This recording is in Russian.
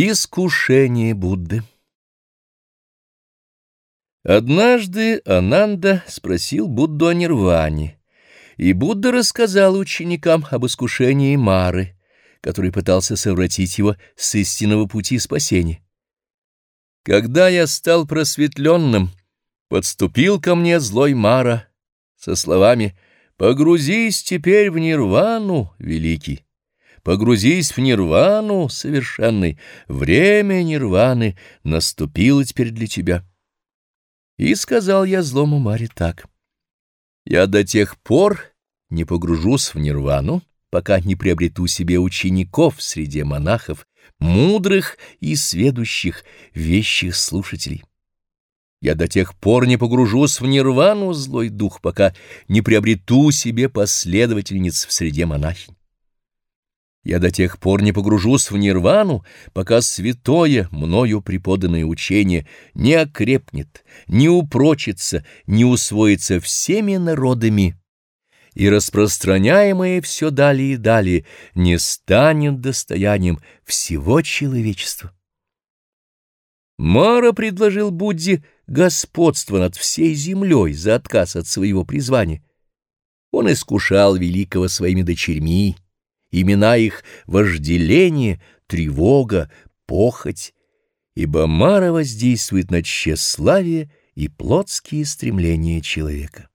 Искушение Будды Однажды Ананда спросил Будду о нирване, и Будда рассказал ученикам об искушении Мары, который пытался совратить его с истинного пути спасения. Когда я стал просветленным, подступил ко мне злой Мара со словами «Погрузись теперь в нирвану, великий». Погрузись в нирвану совершенный, время нирваны наступило теперь для тебя. И сказал я злому Маре так. Я до тех пор не погружусь в нирвану, пока не приобрету себе учеников среди монахов, мудрых и сведущих, вещих слушателей. Я до тех пор не погружусь в нирвану, злой дух, пока не приобрету себе последовательниц в среде монахинь. Я до тех пор не погружусь в нирвану, пока святое, мною преподанное учение не окрепнет, не упрочится, не усвоится всеми народами, и распространяемое все далее и далее не станет достоянием всего человечества. Мара предложил Будде господство над всей землей за отказ от своего призвания. Он искушал великого своими дочерьми, Имена их — вожделение, тревога, похоть, ибо Мара воздействует на тщеславие и плотские стремления человека.